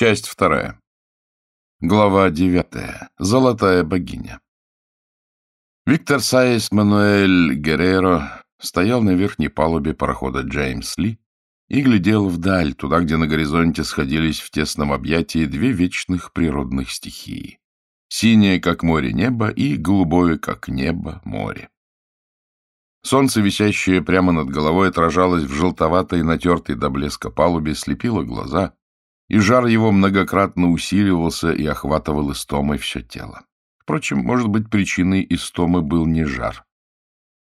Часть вторая. Глава девятая. Золотая богиня. Виктор Сайес Мануэль Герреро стоял на верхней палубе парохода Джеймс Ли и глядел вдаль, туда, где на горизонте сходились в тесном объятии две вечных природных стихии. Синее, как море, небо и голубое, как небо, море. Солнце, висящее прямо над головой, отражалось в желтоватой, натертой до блеска палубе, слепило глаза, и жар его многократно усиливался и охватывал истомой все тело. Впрочем, может быть, причиной истомы был не жар.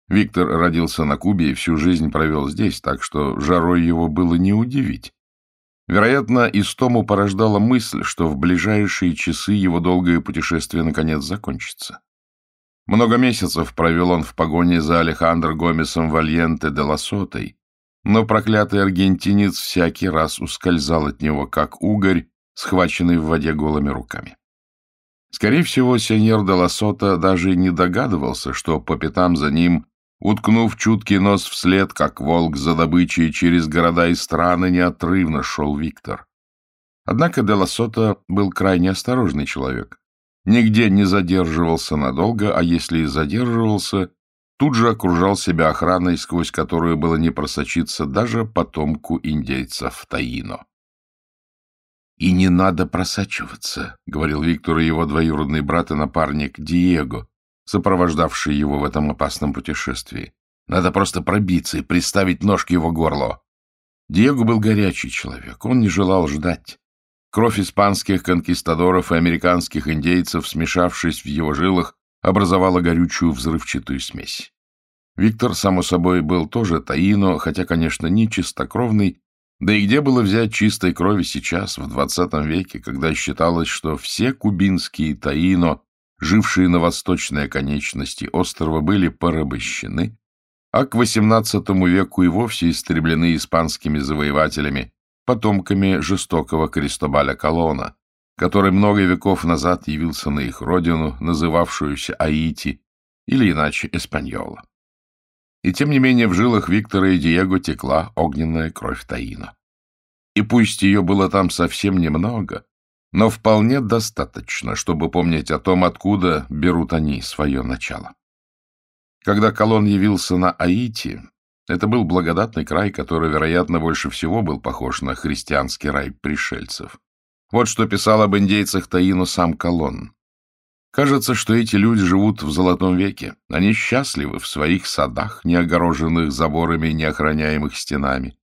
Виктор родился на Кубе и всю жизнь провел здесь, так что жарой его было не удивить. Вероятно, истому порождала мысль, что в ближайшие часы его долгое путешествие наконец закончится. Много месяцев провел он в погоне за Алехандро Гомесом Вальенте де Лосотой, но проклятый аргентинец всякий раз ускользал от него, как угорь, схваченный в воде голыми руками. Скорее всего, сеньор де Лосота даже не догадывался, что по пятам за ним, уткнув чуткий нос вслед, как волк за добычей через города и страны, неотрывно шел Виктор. Однако де Лосота был крайне осторожный человек. Нигде не задерживался надолго, а если и задерживался, тут же окружал себя охраной, сквозь которую было не просочиться даже потомку индейцев Таино. «И не надо просачиваться», — говорил Виктор и его двоюродный брат и напарник Диего, сопровождавший его в этом опасном путешествии. «Надо просто пробиться и приставить нож к его горлу». Диего был горячий человек, он не желал ждать. Кровь испанских конкистадоров и американских индейцев, смешавшись в его жилах, образовала горючую взрывчатую смесь. Виктор, само собой, был тоже таино, хотя, конечно, не чистокровный, да и где было взять чистой крови сейчас, в XX веке, когда считалось, что все кубинские таино, жившие на восточной оконечности острова, были порабощены, а к XVIII веку и вовсе истреблены испанскими завоевателями, потомками жестокого Кристобаля Колона, который много веков назад явился на их родину, называвшуюся Аити, или иначе Эспаньола. И тем не менее в жилах Виктора и Диего текла огненная кровь Таина. И пусть ее было там совсем немного, но вполне достаточно, чтобы помнить о том, откуда берут они свое начало. Когда колонн явился на Аити, это был благодатный край, который, вероятно, больше всего был похож на христианский рай пришельцев. Вот что писал об индейцах Таину сам Колон. Кажется, что эти люди живут в золотом веке. Они счастливы в своих садах, не огороженных заборами и неохраняемых стенами.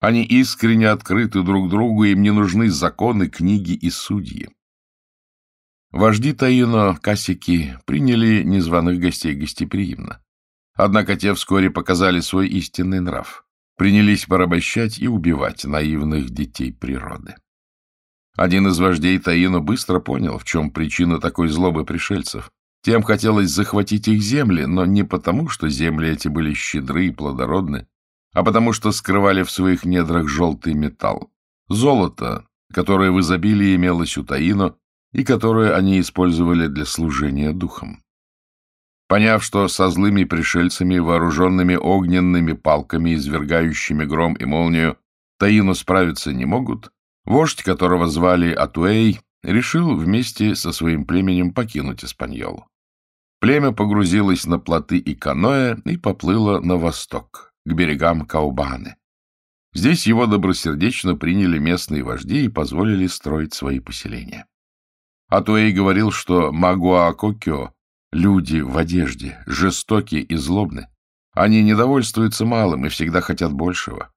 Они искренне открыты друг другу, им не нужны законы, книги и судьи. Вожди Таино, касики, приняли незваных гостей гостеприимно. Однако те вскоре показали свой истинный нрав. Принялись порабощать и убивать наивных детей природы. Один из вождей Таино быстро понял, в чем причина такой злобы пришельцев. Тем хотелось захватить их земли, но не потому, что земли эти были щедры и плодородны, а потому что скрывали в своих недрах желтый металл. Золото, которое в изобилии имелось у Таино и которое они использовали для служения духом. Поняв, что со злыми пришельцами, вооруженными огненными палками, извергающими гром и молнию, Таино справиться не могут, Вождь, которого звали Атуэй, решил вместе со своим племенем покинуть Испаньолу. Племя погрузилось на плоты и каноэ и поплыло на восток, к берегам Каубаны. Здесь его добросердечно приняли местные вожди и позволили строить свои поселения. Атуэй говорил, что Магуакокё — люди в одежде, жестокие и злобны. Они недовольствуются малым и всегда хотят большего.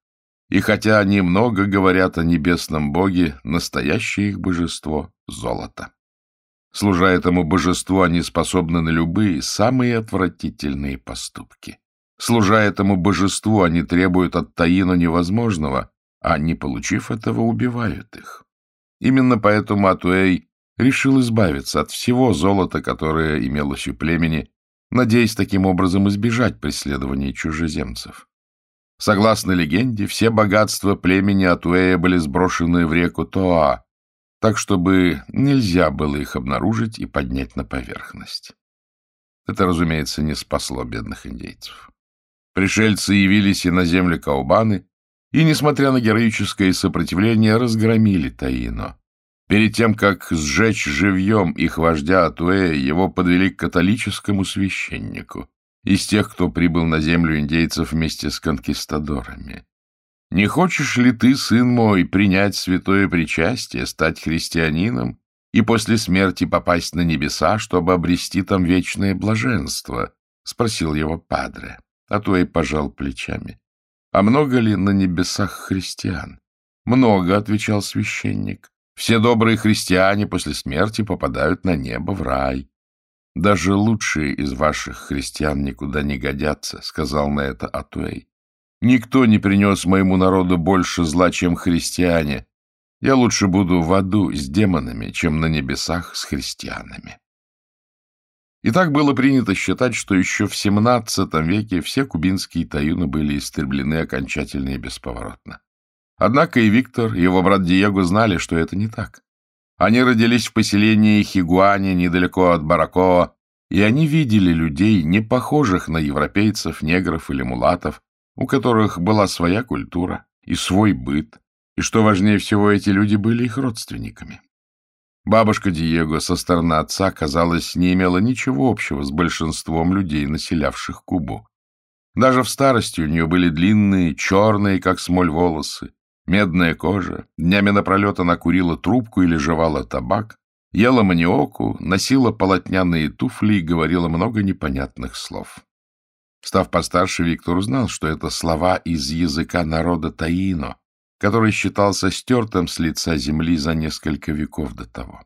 И хотя они много говорят о небесном боге, настоящее их божество — золото. Служа этому божеству, они способны на любые, самые отвратительные поступки. Служа этому божеству, они требуют от Таина невозможного, а, не получив этого, убивают их. Именно поэтому Атуэй решил избавиться от всего золота, которое имелось у племени, надеясь таким образом избежать преследования чужеземцев. Согласно легенде, все богатства племени Атуэя были сброшены в реку Тоа, так чтобы нельзя было их обнаружить и поднять на поверхность. Это, разумеется, не спасло бедных индейцев. Пришельцы явились и на земле Каубаны, и, несмотря на героическое сопротивление, разгромили Таино. Перед тем, как сжечь живьем их вождя Атуэ, его подвели к католическому священнику, из тех, кто прибыл на землю индейцев вместе с конкистадорами. Не хочешь ли ты, сын мой, принять святое причастие, стать христианином и после смерти попасть на небеса, чтобы обрести там вечное блаженство? — спросил его падре. Атуэй пожал плечами. — А много ли на небесах христиан? — Много, — отвечал священник. Все добрые христиане после смерти попадают на небо в рай. Даже лучшие из ваших христиан никуда не годятся, — сказал на это Атуэй. Никто не принес моему народу больше зла, чем христиане. Я лучше буду в аду с демонами, чем на небесах с христианами. И так было принято считать, что еще в XVII веке все кубинские таюны были истреблены окончательно и бесповоротно. Однако и Виктор, и его брат Диего знали, что это не так. Они родились в поселении Хигуане, недалеко от Баракоа, и они видели людей, не похожих на европейцев, негров или мулатов, у которых была своя культура и свой быт, и, что важнее всего, эти люди были их родственниками. Бабушка Диего со стороны отца, казалось, не имела ничего общего с большинством людей, населявших Кубу. Даже в старости у нее были длинные, черные, как смоль, волосы, Медная кожа, днями напролет она курила трубку или жевала табак, ела маниоку, носила полотняные туфли и говорила много непонятных слов. Став постарше, Виктор узнал, что это слова из языка народа Таино, который считался стертым с лица земли за несколько веков до того.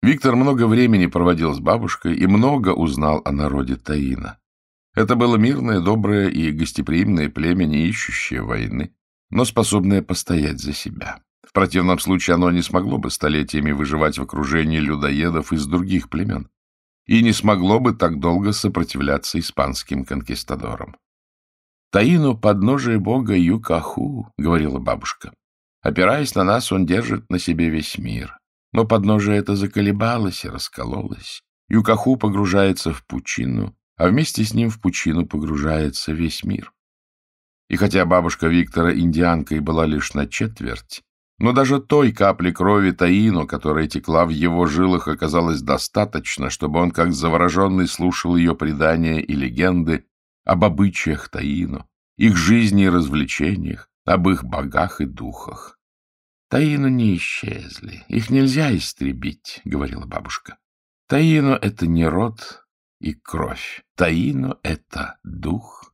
Виктор много времени проводил с бабушкой и много узнал о народе Таино. Это было мирное, доброе и гостеприимное племя, не ищущее войны, но способное постоять за себя. В противном случае оно не смогло бы столетиями выживать в окружении людоедов из других племен и не смогло бы так долго сопротивляться испанским конкистадорам. «Таину подножие бога Юкаху», — говорила бабушка. «Опираясь на нас, он держит на себе весь мир. Но подножие это заколебалось и раскололось. Юкаху погружается в пучину, а вместе с ним в пучину погружается весь мир. И хотя бабушка Виктора индианкой была лишь на четверть, но даже той капли крови Таино, которая текла в его жилах, оказалось достаточно, чтобы он, как завороженный, слушал ее предания и легенды об обычаях Таино, их жизни и развлечениях, об их богах и духах. Таино не исчезли, их нельзя истребить, — говорила бабушка. Таино — это не род и кровь, Таино — это дух.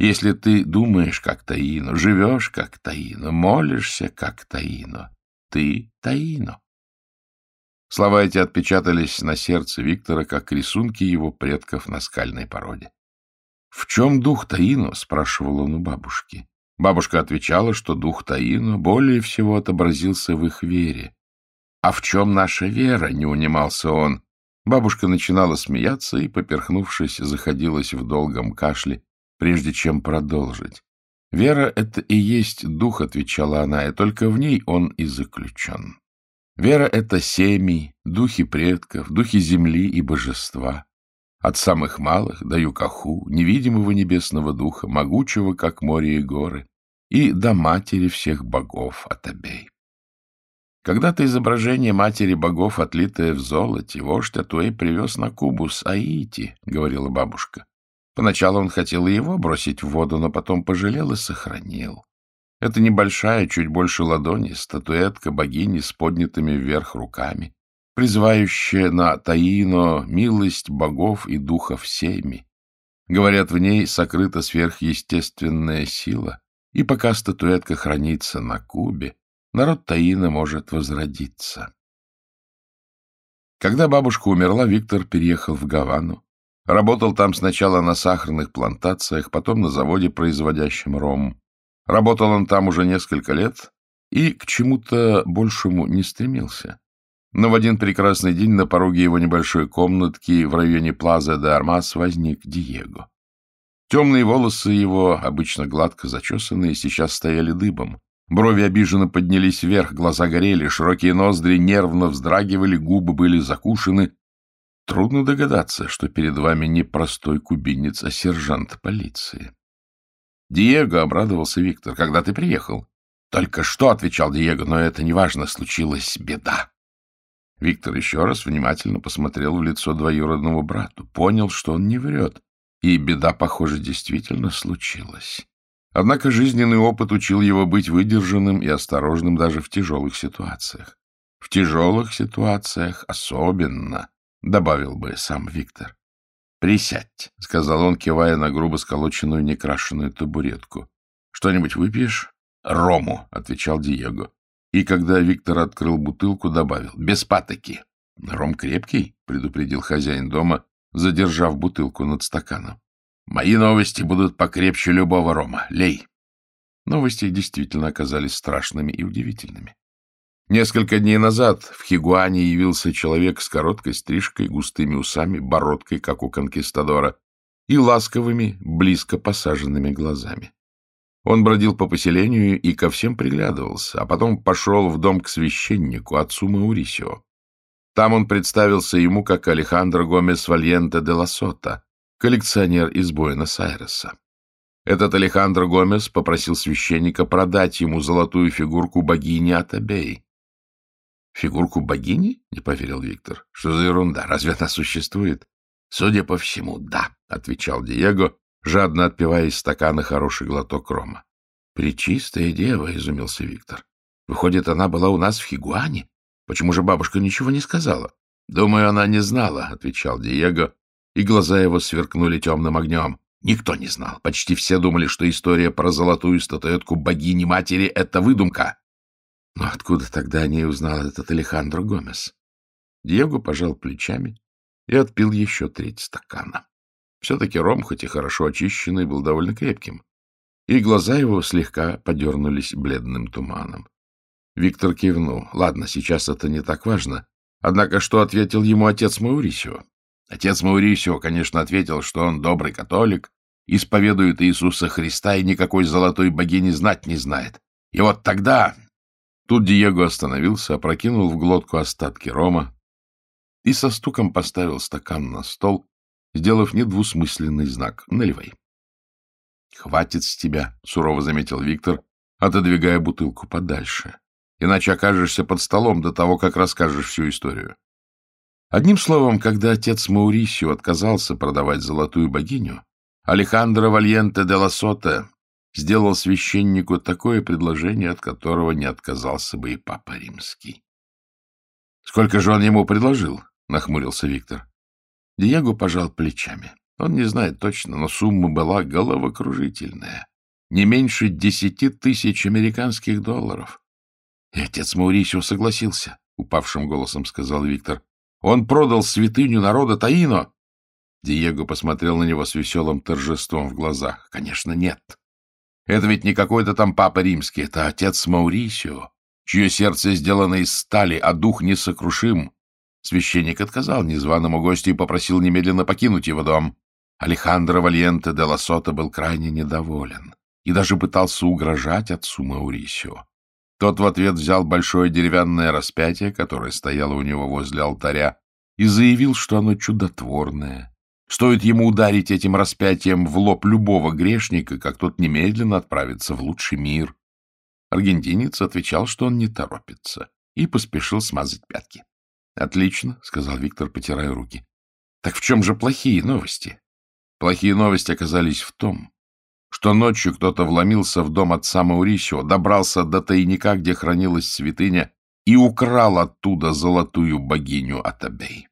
Если ты думаешь, как Таино, живешь, как Таино, молишься, как Таино, ты Таино. Слова эти отпечатались на сердце Виктора, как рисунки его предков на скальной породе. — В чем дух Таино? — спрашивал он у бабушки. Бабушка отвечала, что дух Таино более всего отобразился в их вере. — А в чем наша вера? — не унимался он. Бабушка начинала смеяться и, поперхнувшись, заходилась в долгом кашле, прежде чем продолжить. «Вера — это и есть дух», — отвечала она, — «и только в ней он и заключен. Вера — это семьи, духи предков, духи земли и божества. От самых малых до юкаху, невидимого небесного духа, могучего, как море и горы, и до матери всех богов Атабей. Когда-то изображение матери богов, отлитое в золоте, вождь Атуэй привез на Кубу с Аити, — говорила бабушка. Поначалу он хотел и его бросить в воду, но потом пожалел и сохранил. Это небольшая, чуть больше ладони, статуэтка богини с поднятыми вверх руками, призывающая на Таино милость богов и духов всеми. Говорят, в ней сокрыта сверхъестественная сила, и пока статуэтка хранится на Кубе, народ Таина может возродиться. Когда бабушка умерла, Виктор переехал в Гавану, Работал там сначала на сахарных плантациях, потом на заводе, производящем ром. Работал он там уже несколько лет и к чему-то большему не стремился. Но в один прекрасный день на пороге его небольшой комнатки в районе Плаза де Армас возник Диего. Темные волосы его, обычно гладко зачесанные, сейчас стояли дыбом. Брови обиженно поднялись вверх, глаза горели, широкие ноздри нервно вздрагивали, губы были закушены, Трудно догадаться, что перед вами не простой кубинец, а сержант полиции. Диего, — обрадовался Виктор, — когда ты приехал? Только что, — отвечал Диего, — но это неважно, случилась беда. Виктор еще раз внимательно посмотрел в лицо двоюродному брату, понял, что он не врет, и беда, похоже, действительно случилась. Однако жизненный опыт учил его быть выдержанным и осторожным даже в тяжелых ситуациях. В тяжелых ситуациях особенно, — добавил бы сам Виктор. — Присядь, — сказал он, кивая на грубо сколоченную некрашенную табуретку. — Что-нибудь выпьешь? — Рому, — отвечал Диего. И когда Виктор открыл бутылку, добавил. — Без патоки. — Ром крепкий, — предупредил хозяин дома, задержав бутылку над стаканом. Мои новости будут покрепче любого рома. Лей. Новости действительно оказались страшными и удивительными. Несколько дней назад в Хигуане явился человек с короткой стрижкой, густыми усами, бородкой, как у конкистадора, и ласковыми, близко посаженными глазами. Он бродил по поселению и ко всем приглядывался, а потом пошел в дом к священнику, отцу Маурисио. Там он представился ему как Алехандро Гомес Вальенте де Ласота, коллекционер из Буэнос-Айреса. Этот Алехандро Гомес попросил священника продать ему золотую фигурку богини Атабей. «Фигурку богини?» — не поверил Виктор. «Что за ерунда? Разве она существует?» «Судя по всему, да», — отвечал Диего, жадно отпивая из стакана хороший глоток рома. «Пречистая дева», — изумился Виктор. «Выходит, она была у нас в Хигуане? Почему же бабушка ничего не сказала?» «Думаю, она не знала», — отвечал Диего, и глаза его сверкнули темным огнем. Никто не знал. Почти все думали, что история про золотую статуэтку богини-матери — это выдумка. Но откуда тогда о ней узнал этот Алехандро Гомес? Диего пожал плечами и отпил еще треть стакана. Все-таки ром, хоть и хорошо очищенный, был довольно крепким, и глаза его слегка подернулись бледным туманом. Виктор кивнул. Ладно, сейчас это не так важно. Однако что ответил ему отец Маурисио? Отец Маурисио, конечно, ответил, что он добрый католик, исповедует Иисуса Христа и никакой золотой богини знать не знает. И вот тогда... Тут Диего остановился, опрокинул в глотку остатки рома и со стуком поставил стакан на стол, сделав недвусмысленный знак «Наливай». — Хватит с тебя, — сурово заметил Виктор, отодвигая бутылку подальше. — Иначе окажешься под столом до того, как расскажешь всю историю. Одним словом, когда отец Маурисио отказался продавать золотую богиню, Алехандро Вальенте де Ласоте сделал священнику такое предложение, от которого не отказался бы и Папа Римский. — Сколько же он ему предложил? — нахмурился Виктор. Диего пожал плечами. Он не знает точно, но сумма была головокружительная. Не меньше десяти тысяч американских долларов. И отец Маурисио согласился, — упавшим голосом сказал Виктор. Он продал святыню народа Таино. Диего посмотрел на него с веселым торжеством в глазах. Конечно, нет. Это ведь не какой-то там папа римский, это отец Маурисио, чье сердце сделано из стали, а дух несокрушим. Священник отказал незваному гостю и попросил немедленно покинуть его дом. Алехандро Вальенте де Ласота был крайне недоволен и даже пытался угрожать отцу Маурисио. Тот в ответ взял большое деревянное распятие, которое стояло у него возле алтаря, и заявил, что оно чудотворное. Стоит ему ударить этим распятием в лоб любого грешника, как тот немедленно отправится в лучший мир. Аргентинец отвечал, что он не торопится, и поспешил смазать пятки. — Отлично, — сказал Виктор, потирая руки. — Так в чем же плохие новости? Плохие новости оказались в том, что ночью кто-то вломился в дом отца Маурисио, добрался до тайника, где хранилась святыня, и украл оттуда золотую богиню Атабей.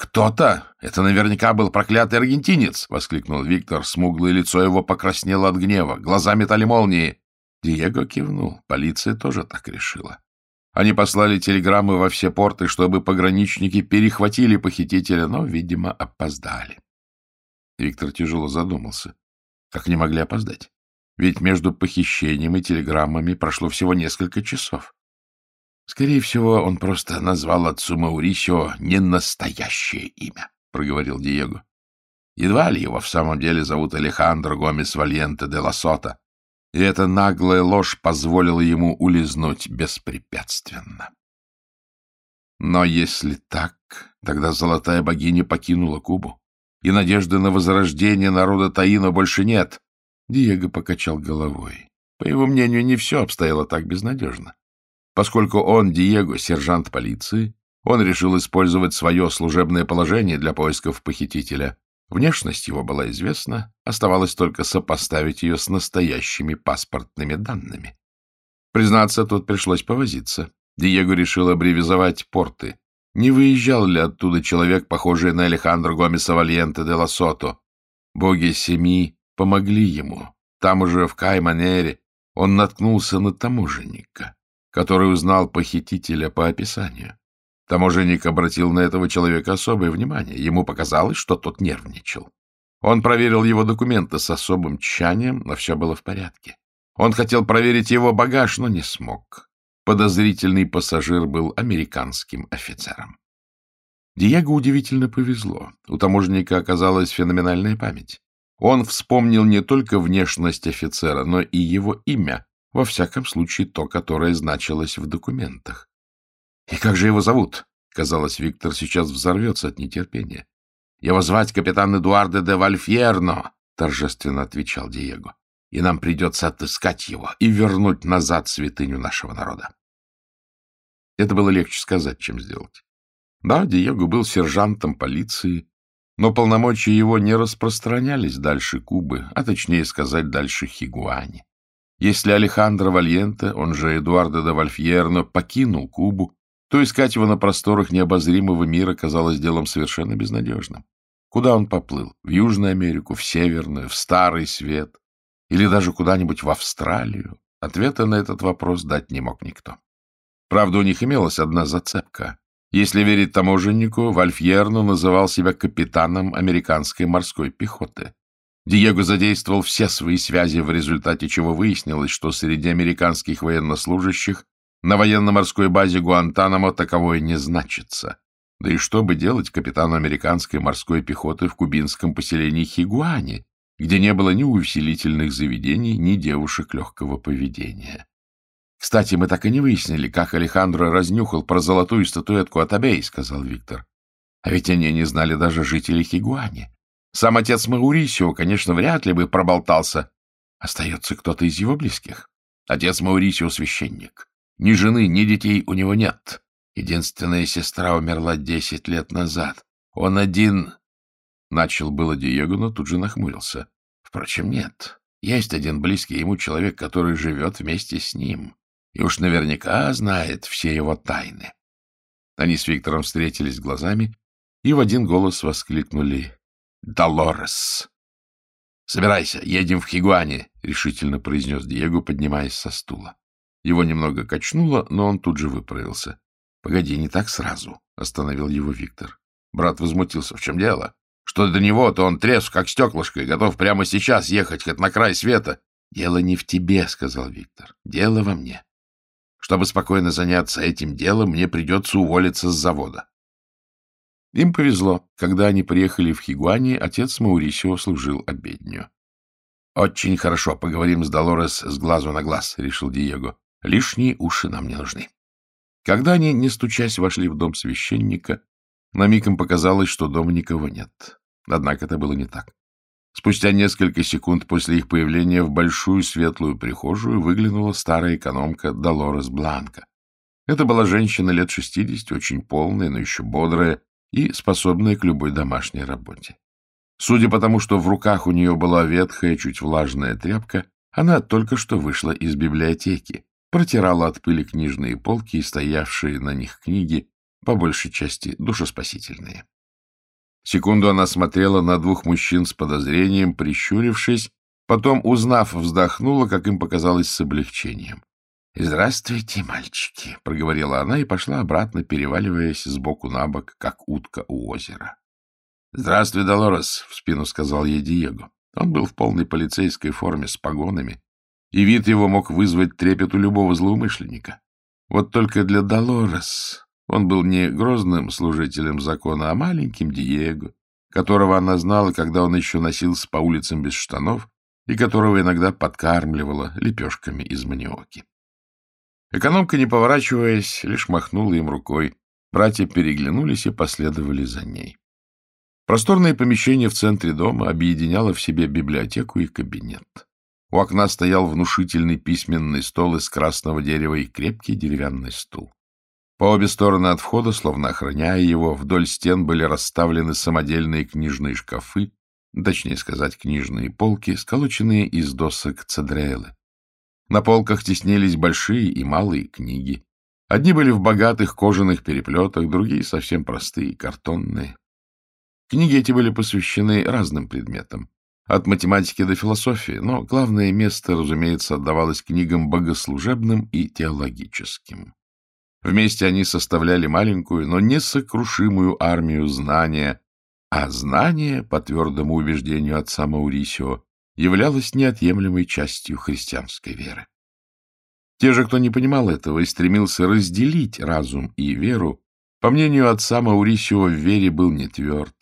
«Кто-то? Это наверняка был проклятый аргентинец!» — воскликнул Виктор. Смуглое лицо его покраснело от гнева. Глаза метали молнии. Диего кивнул. Полиция тоже так решила. Они послали телеграммы во все порты, чтобы пограничники перехватили похитителя, но, видимо, опоздали. Виктор тяжело задумался. Как они могли опоздать? Ведь между похищением и телеграммами прошло всего несколько часов. Скорее всего, он просто назвал отцу Маурисио не настоящее имя, — проговорил Диего. Едва ли его в самом деле зовут Алехандро Гомес Вальенте де Ласота, и эта наглая ложь позволила ему улизнуть беспрепятственно. Но если так, тогда золотая богиня покинула Кубу и надежды на возрождение народа Таина больше нет. Диего покачал головой. По его мнению, не все обстояло так безнадежно. Поскольку он, Диего, сержант полиции, он решил использовать свое служебное положение для поисков похитителя. Внешность его была известна, оставалось только сопоставить ее с настоящими паспортными данными. Признаться, тут пришлось повозиться. Диего решил абревизовать порты. Не выезжал ли оттуда человек, похожий на Алехандро Гомеса Вальенте де Лосото? Боги семи помогли ему. Там уже, в Кайманере, он наткнулся на таможенника, который узнал похитителя по описанию. Таможенник обратил на этого человека особое внимание. Ему показалось, что тот нервничал. Он проверил его документы с особым тщанием, но все было в порядке. Он хотел проверить его багаж, но не смог. Подозрительный пассажир был американским офицером. Диего удивительно повезло. У таможенника оказалась феноменальная память. Он вспомнил не только внешность офицера, но и его имя, во всяком случае то, которое значилось в документах. — И как же его зовут? Казалось, Виктор сейчас взорвется от нетерпения. — Его звать капитан Эдуардо де Вальфьерно, — торжественно отвечал Диего. — И нам придется отыскать его и вернуть назад святыню нашего народа. Это было легче сказать, чем сделать. Да, Диего был сержантом полиции, но полномочия его не распространялись дальше Кубы, а точнее сказать, дальше Хигуани. Если Алехандро Вальенте, он же Эдуардо де Вальфьерно, покинул Кубу, то искать его на просторах необозримого мира казалось делом совершенно безнадежным. Куда он поплыл? В Южную Америку, в Северную, в Старый Свет? Или даже куда-нибудь в Австралию? Ответа на этот вопрос дать не мог никто. Правда, у них имелась одна зацепка. Если верить таможеннику, Вальфьерну называл себя капитаном американской морской пехоты. Диего задействовал все свои связи, в результате чего выяснилось, что среди американских военнослужащих на военно-морской базе Гуантанамо таковое не значится. Да и что бы делать капитану американской морской пехоты в кубинском поселении Хигуани, где не было ни увеселительных заведений, ни девушек легкого поведения? Кстати, мы так и не выяснили, как Алехандро разнюхал про золотую статуэтку от Абей, — сказал Виктор. А ведь они не знали даже жителей Хигуани. Сам отец Маурисио, конечно, вряд ли бы проболтался. Остается кто-то из его близких. Отец Маурисио — священник. Ни жены, ни детей у него нет. Единственная сестра умерла десять лет назад. Он один... Начал было Диего, но тут же нахмурился. Впрочем, нет. Есть один близкий ему человек, который живет вместе с ним. И уж наверняка знает все его тайны. Они с Виктором встретились глазами и в один голос воскликнули «Долорес!» «Собирайся, едем в Хигуане», — решительно произнес Диего, поднимаясь со стула. Его немного качнуло, но он тут же выправился. — Погоди, не так сразу, — остановил его Виктор. Брат возмутился. — В чем дело? Что до него, то он трезв, как стеклышко, и готов прямо сейчас ехать хоть на край света. — Дело не в тебе, — сказал Виктор. — Дело во мне. Чтобы спокойно заняться этим делом, мне придется уволиться с завода. Им повезло. Когда они приехали в Хигуани, отец Маурисио служил обедню. — Очень хорошо, поговорим с Долорес с глазу на глаз, — решил Диего. Лишние уши нам не нужны. Когда они, не стучась, вошли в дом священника, на миг им показалось, что дома никого нет. Однако это было не так. Спустя несколько секунд после их появления в большую светлую прихожую выглянула старая экономка Долорес Бланка. Это была женщина лет шестидесяти, очень полная, но еще бодрая и способная к любой домашней работе. Судя по тому, что в руках у нее была ветхая, чуть влажная тряпка, она только что вышла из библиотеки, протирала от пыли книжные полки и стоявшие на них книги, по большей части душеспасительные. Секунду она смотрела на двух мужчин с подозрением, прищурившись, потом, узнав, вздохнула, как им показалось, с облегчением. — Здравствуйте, мальчики, — проговорила она и пошла обратно, переваливаясь сбоку на бок, как утка у озера. — Здравствуй, Долорес, — в спину сказал ей Диего. Он был в полной полицейской форме с погонами, и вид его мог вызвать трепет у любого злоумышленника. Вот только для Долорес он был не грозным служителем закона, а маленьким Диего, которого она знала, когда он еще носился по улицам без штанов и которого иногда подкармливала лепешками из маниоки. Экономка, не поворачиваясь, лишь махнула им рукой. Братья переглянулись и последовали за ней. Просторное помещение в центре дома объединяло в себе библиотеку и кабинет. У окна стоял внушительный письменный стол из красного дерева и крепкий деревянный стул. По обе стороны от входа, словно охраняя его, вдоль стен были расставлены самодельные книжные шкафы, точнее сказать, книжные полки, сколоченные из досок цедрелы. На полках теснились большие и малые книги. Одни были в богатых кожаных переплетах, другие совсем простые, картонные. Книги эти были посвящены разным предметам, от математики до философии, но главное место, разумеется, отдавалось книгам богослужебным и теологическим. Вместе они составляли маленькую, но несокрушимую армию знания, а знание, по твердому убеждению отца Маурисио, являлось неотъемлемой частью христианской веры. Те же, кто не понимал этого и стремился разделить разум и веру, по мнению отца Маурисио, в вере был не тверд,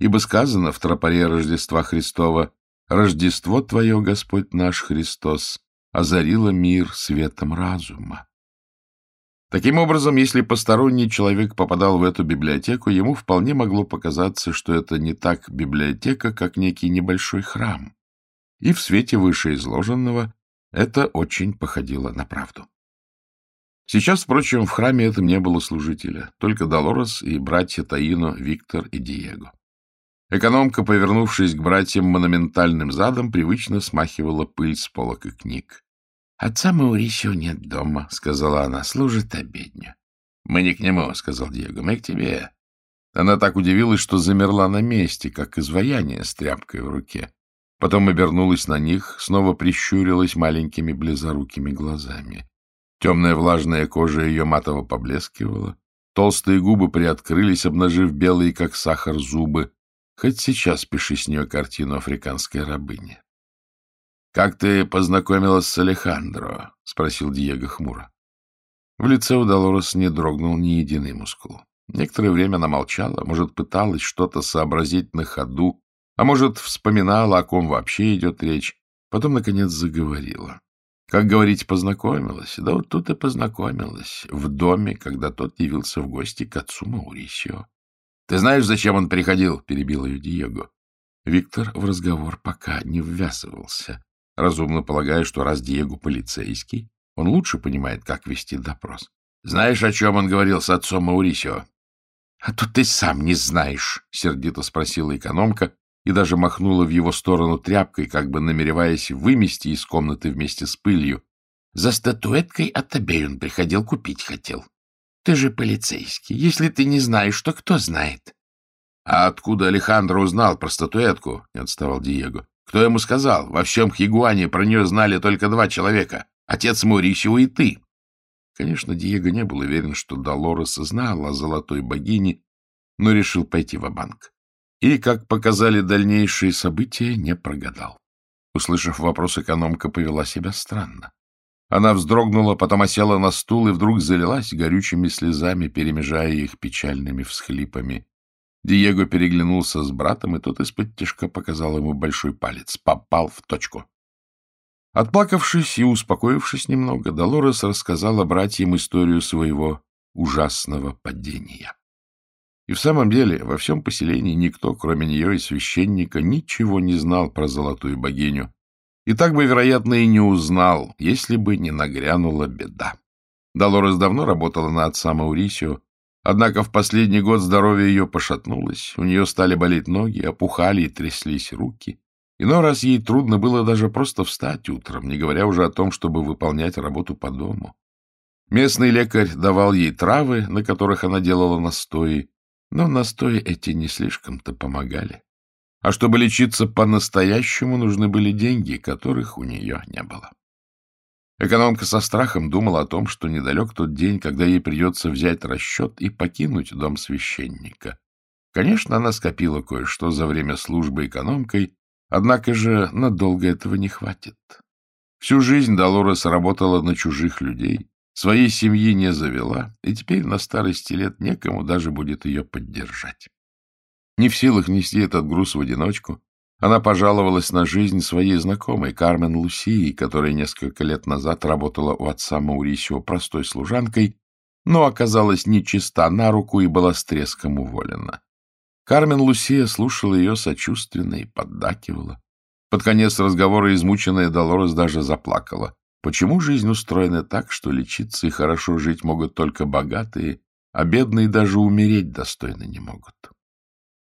ибо сказано в тропаре Рождества Христова «Рождество Твое, Господь наш Христос, озарило мир светом разума». Таким образом, если посторонний человек попадал в эту библиотеку, ему вполне могло показаться, что это не так библиотека, как некий небольшой храм, и в свете вышеизложенного это очень походило на правду. Сейчас, впрочем, в храме этом не было служителя, только Долорес и братья Таино, Виктор и Диего. Экономка, повернувшись к братьям монументальным задом, привычно смахивала пыль с полок и книг. — Отца Маурисио нет дома, — сказала она, — служит обедню. — Мы не к нему, — сказал Диего, — мы к тебе. Она так удивилась, что замерла на месте, как изваяние с тряпкой в руке. Потом обернулась на них, снова прищурилась маленькими близорукими глазами. Темная влажная кожа ее матово поблескивала, толстые губы приоткрылись, обнажив белые, как сахар, зубы. Хоть сейчас пиши с нее картину африканской рабыни. — Как ты познакомилась с Алехандро? — спросил Диего хмуро. В лице у Долорес не дрогнул ни единый мускул. Некоторое время она молчала, может, пыталась что-то сообразить на ходу, а может, вспоминала, о ком вообще идет речь. Потом, наконец, заговорила. Как говорить, познакомилась? Да вот тут и познакомилась. В доме, когда тот явился в гости к отцу Маурисио. — Ты знаешь, зачем он приходил? — перебил ее Диего. Виктор в разговор пока не ввязывался, разумно полагая, что раз Диего полицейский, он лучше понимает, как вести допрос. — Знаешь, о чем он говорил с отцом Маурисио? — А тут ты сам не знаешь, — сердито спросила экономка, и даже махнула в его сторону тряпкой, как бы намереваясь вымести из комнаты вместе с пылью. За статуэткой от он приходил, купить хотел. Ты же полицейский. Если ты не знаешь, то кто знает? — А откуда Алехандро узнал про статуэтку? — не отставал Диего. — Кто ему сказал? Во всем Хигуане про нее знали только два человека — отец Маурисио и ты. Конечно, Диего не был уверен, что Долорес знала о золотой богине, но решил пойти в банк и, как показали дальнейшие события, не прогадал. Услышав вопрос, экономка повела себя странно. Она вздрогнула, потом осела на стул и вдруг залилась горючими слезами, перемежая их печальными всхлипами. Диего переглянулся с братом, и тот из-под тяжка показал ему большой палец. Попал в точку. Отплакавшись и успокоившись немного, Долорес рассказала братьям историю своего ужасного падения. И в самом деле во всем поселении никто, кроме нее и священника, ничего не знал про золотую богиню. И так бы, вероятно, и не узнал, если бы не нагрянула беда. Долорес давно работала на отца Маурисио, однако в последний год здоровье ее пошатнулось, у нее стали болеть ноги, опухали и тряслись руки. Иной раз ей трудно было даже просто встать утром, не говоря уже о том, чтобы выполнять работу по дому. Местный лекарь давал ей травы, на которых она делала настои, но настои эти не слишком-то помогали. А чтобы лечиться по-настоящему, нужны были деньги, которых у нее не было. Экономка со страхом думала о том, что недалек тот день, когда ей придется взять расчет и покинуть дом священника. Конечно, она скопила кое-что за время службы экономкой, однако же надолго этого не хватит. Всю жизнь Долорес работала на чужих людей, Своей семьи не завела, и теперь на старости лет некому даже будет ее поддержать. Не в силах нести этот груз в одиночку, она пожаловалась на жизнь своей знакомой Кармен Лусии, которая несколько лет назад работала у отца Маурисио простой служанкой, но оказалась нечиста на руку и была с треском уволена. Кармен Лусия слушала ее сочувственно и поддакивала. Под конец разговора измученная Долорес даже заплакала. Почему жизнь устроена так, что лечиться и хорошо жить могут только богатые, а бедные даже умереть достойно не могут?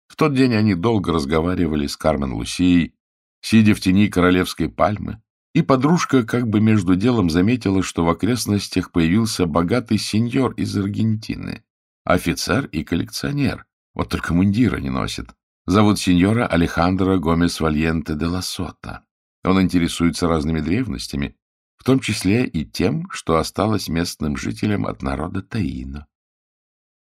В тот день они долго разговаривали с Кармен Лусией, сидя в тени королевской пальмы, и подружка как бы между делом заметила, что в окрестностях появился богатый сеньор из Аргентины, офицер и коллекционер, вот только мундира не носит. Зовут сеньора Алехандро Гомес Вальенте де Ласота. Он интересуется разными древностями, в том числе и тем, что осталось местным жителям от народа Таино.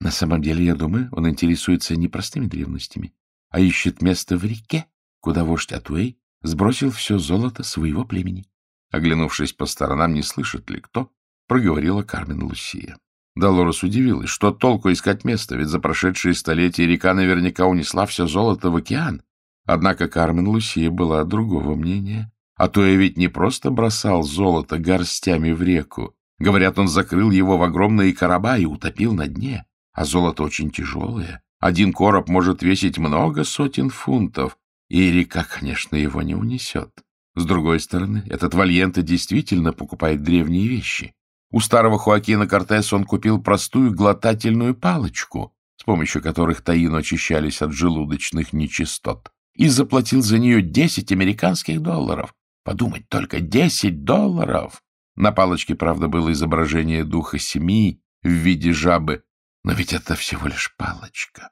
На самом деле, я думаю, он интересуется не простыми древностями, а ищет место в реке, куда вождь Атуэй сбросил все золото своего племени. Оглянувшись по сторонам, не слышит ли кто, проговорила Кармен Лусия. Долорес удивилась, что толку искать место, ведь за прошедшие столетия река наверняка унесла все золото в океан. Однако Кармен Лусия была другого мнения. А то я ведь не просто бросал золото горстями в реку. Говорят, он закрыл его в огромные короба и утопил на дне. А золото очень тяжелое. Один короб может весить много сотен фунтов, и река, конечно, его не унесет. С другой стороны, этот Вальенте действительно покупает древние вещи. У старого Хуакина Кортеса он купил простую глотательную палочку, с помощью которых таино очищались от желудочных нечистот, и заплатил за нее 10 американских долларов. Подумать только, десять долларов! На палочке, правда, было изображение духа семьи в виде жабы, но ведь это всего лишь палочка.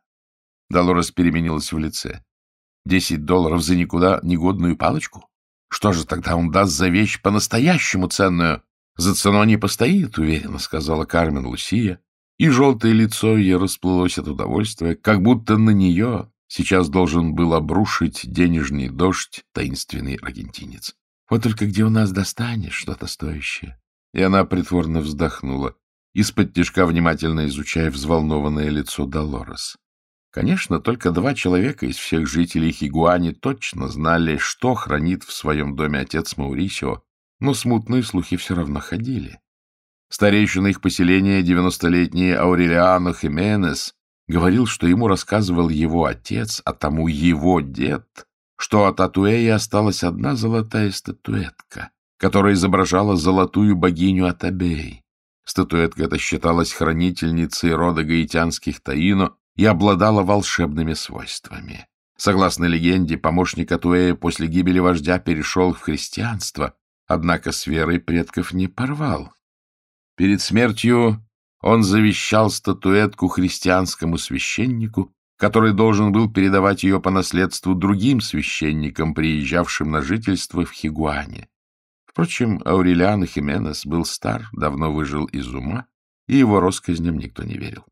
Долорес переменилась в лице. Десять долларов за никуда негодную палочку? Что же тогда он даст за вещь по-настоящему ценную? За цену не постоит, уверенно сказала Кармен Лусия, и желтое лицо ее расплылось от удовольствия, как будто на нее сейчас должен был обрушить денежный дождь таинственный аргентинец. Вот только где у нас достанешь что-то стоящее? И она притворно вздохнула, из-под тяжка внимательно изучая взволнованное лицо Долорес. Конечно, только два человека из всех жителей Хигуани точно знали, что хранит в своем доме отец Маурисио, но смутные слухи все равно ходили. Старейшина их поселения, девяностолетний Аурелиано Хименес, говорил, что ему рассказывал его отец, а тому его дед, что от Атуэя осталась одна золотая статуэтка, которая изображала золотую богиню Атабей. Статуэтка эта считалась хранительницей рода гаитянских Таино и обладала волшебными свойствами. Согласно легенде, помощник Атуэя после гибели вождя перешел в христианство, однако с верой предков не порвал. Перед смертью он завещал статуэтку христианскому священнику, который должен был передавать ее по наследству другим священникам, приезжавшим на жительство в Хигуане. Впрочем, Аурелиан Хименес был стар, давно выжил из ума, и его россказням никто не верил.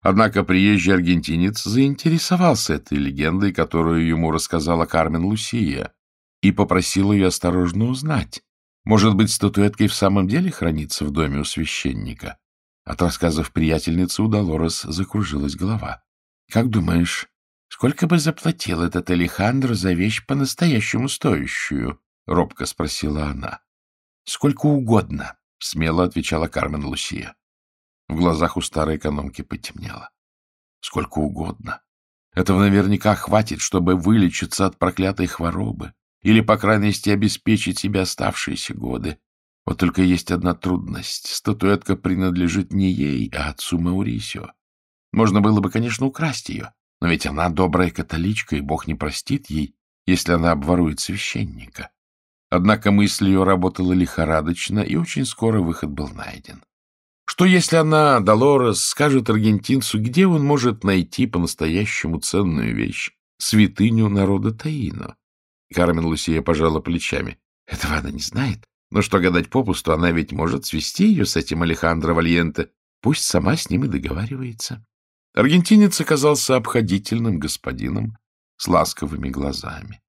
Однако приезжий аргентинец заинтересовался этой легендой, которую ему рассказала Кармен Лусия, и попросил ее осторожно узнать. Может быть, статуэтка и в самом деле хранится в доме у священника? От рассказов приятельницы у Долорес закружилась голова. Как думаешь, сколько бы заплатил этот Алехандро за вещь по-настоящему стоящую? — робко спросила она. — Сколько угодно, — смело отвечала Кармен Лусия. В глазах у старой экономки потемнело. — Сколько угодно. Этого наверняка хватит, чтобы вылечиться от проклятой хворобы или, по крайности, обеспечить себе оставшиеся годы. Вот только есть одна трудность. Статуэтка принадлежит не ей, а отцу Маурисио. Можно было бы, конечно, украсть ее, но ведь она добрая католичка, и Бог не простит ей, если она обворует священника. Однако мысль ее работала лихорадочно, и очень скоро выход был найден. Что если она, Долорес, скажет аргентинцу, где он может найти по-настоящему ценную вещь, святыню народа Таино? Кармен Лусия пожала плечами. Этого она не знает. Но что гадать попусту, она ведь может свести ее с этим Алехандро Вальенте. Пусть сама с ним и договаривается. Аргентинец оказался обходительным господином с ласковыми глазами.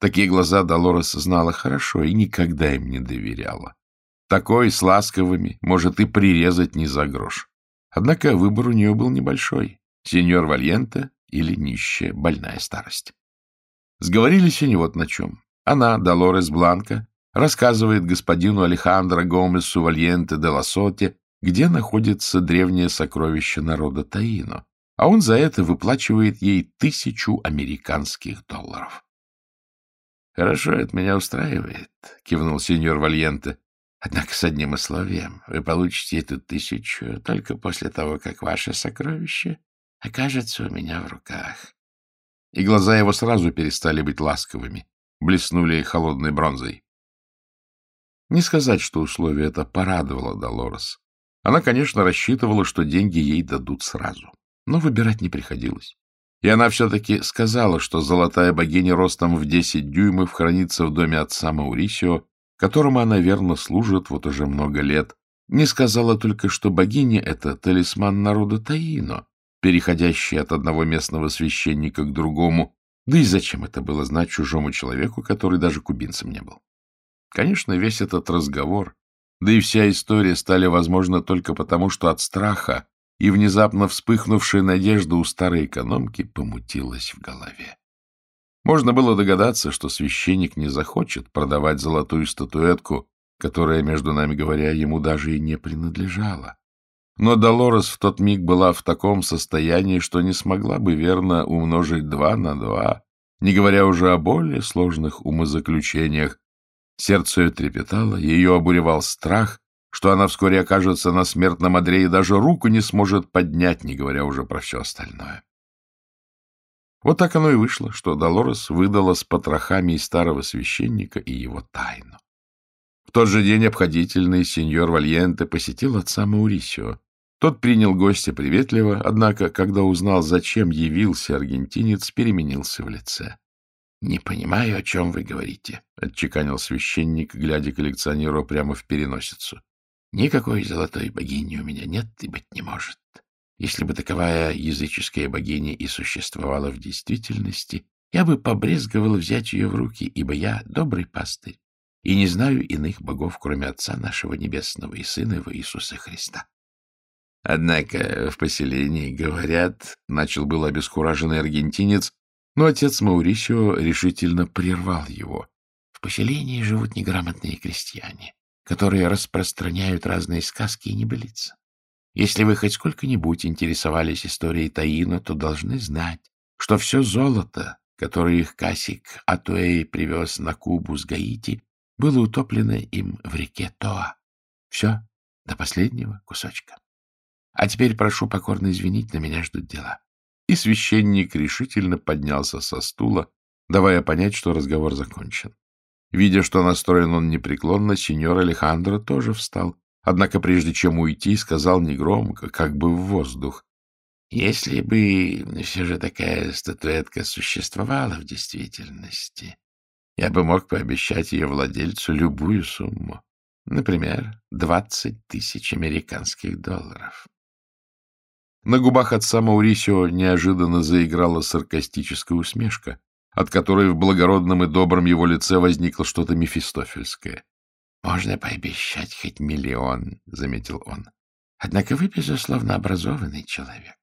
Такие глаза Долорес знала хорошо и никогда им не доверяла. Такой с ласковыми может и прирезать не за грош. Однако выбор у нее был небольшой — сеньор Вальента или нищая больная старость. Сговорились они вот на чем. Она, Долорес Бланка, рассказывает господину Алехандро Гомесу Вальенте де Ласоте, где находится древнее сокровище народа Таино, а он за это выплачивает ей тысячу американских долларов. Хорошо, это меня устраивает, — кивнул сеньор Вальенте. Однако с одним условием. Вы получите эту тысячу только после того, как ваше сокровище окажется у меня в руках. И глаза его сразу перестали быть ласковыми, блеснули холодной бронзой. Не сказать, что условие это порадовало Долорес. Она, конечно, рассчитывала, что деньги ей дадут сразу, но выбирать не приходилось. И она все-таки сказала, что золотая богиня ростом в десять дюймов хранится в доме отца Маурисио, которому она верно служит вот уже много лет. Не сказала только, что богиня — это талисман народа Таино, переходящий от одного местного священника к другому. Да и зачем это было знать чужому человеку, который даже кубинцем не был? Конечно, весь этот разговор, да и вся история стали возможны только потому, что от страха и внезапно вспыхнувшая надежда у старой экономки помутилась в голове. Можно было догадаться, что священник не захочет продавать золотую статуэтку, которая, между нами говоря, ему даже и не принадлежала. Но Долорес в тот миг была в таком состоянии, что не смогла бы верно умножить два на два, не говоря уже о более сложных умозаключениях. Сердце ее трепетало, ее обуревал страх, что она вскоре окажется на смертном одре и даже руку не сможет поднять, не говоря уже про все остальное. Вот так оно и вышло, что Долорес выдала с потрохами и старого священника и его тайну. В тот же день обходительный сеньор Вальенте посетил отца Маурисио. Тот принял гостя приветливо, однако, когда узнал, зачем явился аргентинец, переменился в лице. — Не понимаю, о чем вы говорите, — отчеканил священник, глядя коллекционеру прямо в переносицу. Никакой золотой богини у меня нет и быть не может. Если бы таковая языческая богиня и существовала в действительности, я бы побрезговал взять ее в руки, ибо я добрый пастырь и не знаю иных богов, кроме Отца нашего Небесного и Сына его Иисуса Христа. Однако в поселении, говорят, начал был обескураженный аргентинец, но отец Маурисио решительно прервал его. В поселении живут неграмотные крестьяне которые распространяют разные сказки и небылицы. Если вы хоть сколько-нибудь интересовались историей Таина, то должны знать, что все золото, которое их Касик Атуэй привез на Кубу с Гаити, было утоплено им в реке Тоа. Все, до последнего кусочка. А теперь прошу покорно извинить, на меня ждут дела. И священник решительно поднялся со стула, давая понять, что разговор закончен. Видя, что настроен он непреклонно, сеньор Алехандро тоже встал. Однако прежде чем уйти, сказал негромко, как бы в воздух. «Если бы все же такая статуэтка существовала в действительности, я бы мог пообещать ее владельцу любую сумму. Например, двадцать тысяч американских долларов». На губах отца Маурисио неожиданно заиграла саркастическая усмешка от которой в благородном и добром его лице возникло что-то мефистофельское. — Можно пообещать хоть миллион, — заметил он. — Однако вы, безусловно, образованный человек